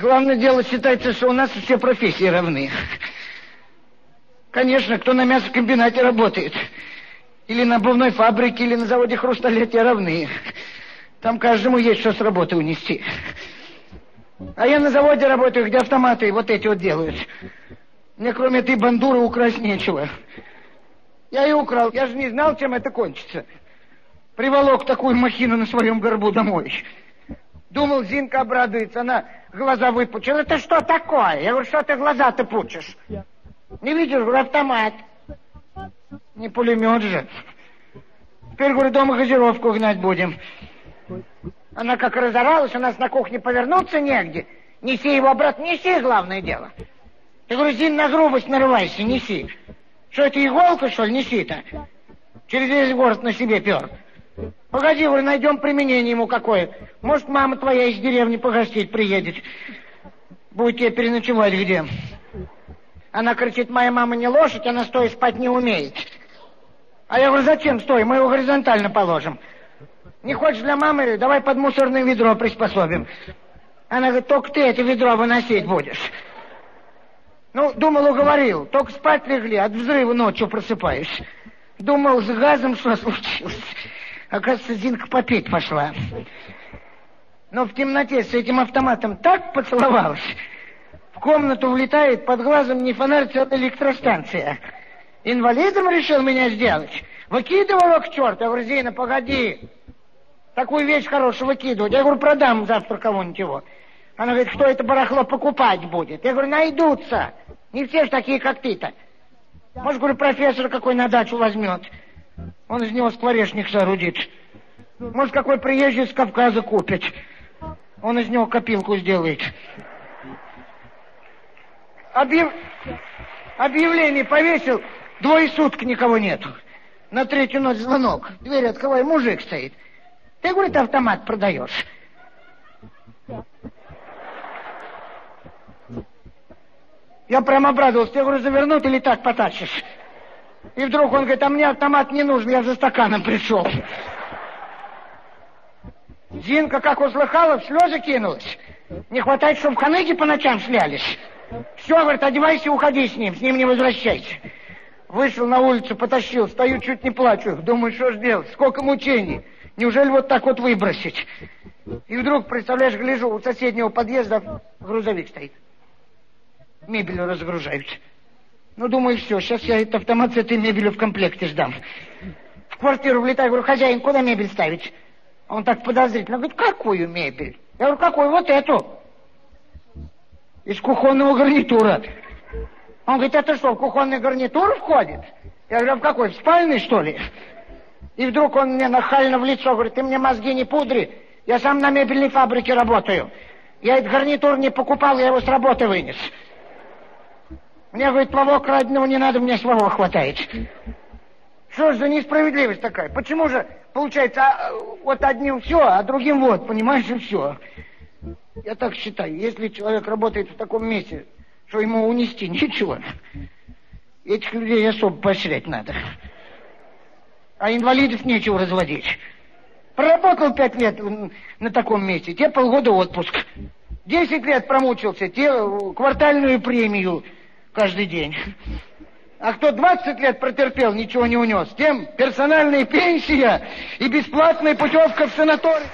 Главное дело считается, что у нас все профессии равны. Конечно, кто на мясокомбинате работает, или на обувной фабрике, или на заводе хрусталя, те равны. Там каждому есть что с работы унести. А я на заводе работаю, где автоматы вот эти вот делают. Мне кроме этой бандуры украсть нечего. Я и украл. Я же не знал, чем это кончится. Приволок такую махину на своем горбу домой. Думал, Зинка обрадуется. Она глаза выпучила. Это что такое? Я говорю, что ты глаза-то пучишь? Не видишь, говорю, автомат. Не пулемет же. Теперь, говорю, дома газировку гнать будем. Она как разоралась, у нас на кухне повернуться негде. Неси его обратно, неси, главное дело. Ты, говорю, Зин, на грубость нарывайся, неси. Что это, иголка, что ли, неси-то? Через весь город на себе пер. Погоди, говорю, найдем применение ему какое. Может, мама твоя из деревни погостить приедет. Будет тебе переночевать где. Она кричит, моя мама не лошадь, она стоя спать не умеет. А я говорю, зачем стой, мы его горизонтально положим. Не хочешь для мамы, давай под мусорное ведро приспособим. Она говорит, только ты это ведро выносить будешь. Ну, думал, уговорил. Только спать легли, от взрыва ночью просыпаюсь. Думал, с газом что случилось. Оказывается, Зинка попить пошла. Но в темноте с этим автоматом так поцеловалась. В комнату влетает, под глазом не фонарь, а электростанция. Инвалидом решил меня сделать. Выкидывал его к черту. Я говорю, Зина, погоди. Такую вещь хорошую выкидывать. Я говорю, продам завтра кому-нибудь его. Она говорит, кто это барахло покупать будет? Я говорю, найдутся. Не все же такие, как ты-то. Может, говорю, профессор какой на дачу возьмет. Он из него скворечник соорудит. Может, какой приезжий с Кавказа купит. Он из него копилку сделает. Объяв... Объявление повесил, двое суток никого нету. На третью ночь звонок. Дверь открывай, мужик стоит. Ты, говорит, автомат продаешь. Я прям обрадовался. Я говорю, завернуть или так потащишь? И вдруг он говорит, а мне автомат не нужен, я за стаканом пришел. Зинка, как услыхала, в слезы кинулась. Не хватает, чтобы в ханыги по ночам шлялись. Все, говорит, одевайся и уходи с ним, с ним не возвращайся. Вышел на улицу, потащил, стою, чуть не плачу. Думаю, что ж делать, сколько мучений. Неужели вот так вот выбросить? И вдруг, представляешь, гляжу, у соседнего подъезда грузовик стоит мебель разгружают. Ну, думаю, все, сейчас я этот автомат с этой мебелью в комплекте сдам. В квартиру влетаю, говорю, хозяин, куда мебель ставить? Он так подозрительно говорит, какую мебель? Я говорю, какую? Вот эту. Из кухонного гарнитура. Он говорит, это что, в кухонный гарнитур входит? Я говорю, а в какой, в спальный, что ли? И вдруг он мне нахально в лицо говорит, ты мне мозги не пудри, я сам на мебельной фабрике работаю. Я этот гарнитур не покупал, я его с работы вынес. Мне, говорит, твоего краденого не надо, мне своего хватает. Что ж за несправедливость такая? Почему же, получается, а, вот одним все, а другим вот, понимаешь, и все. Я так считаю, если человек работает в таком месте, что ему унести нечего, этих людей особо поощрять надо. А инвалидов нечего разводить. Проработал пять лет на таком месте, те полгода отпуск. Десять лет промучился, те квартальную премию каждый день. А кто 20 лет протерпел, ничего не унес, тем персональная пенсия и бесплатная путевка в санаторий.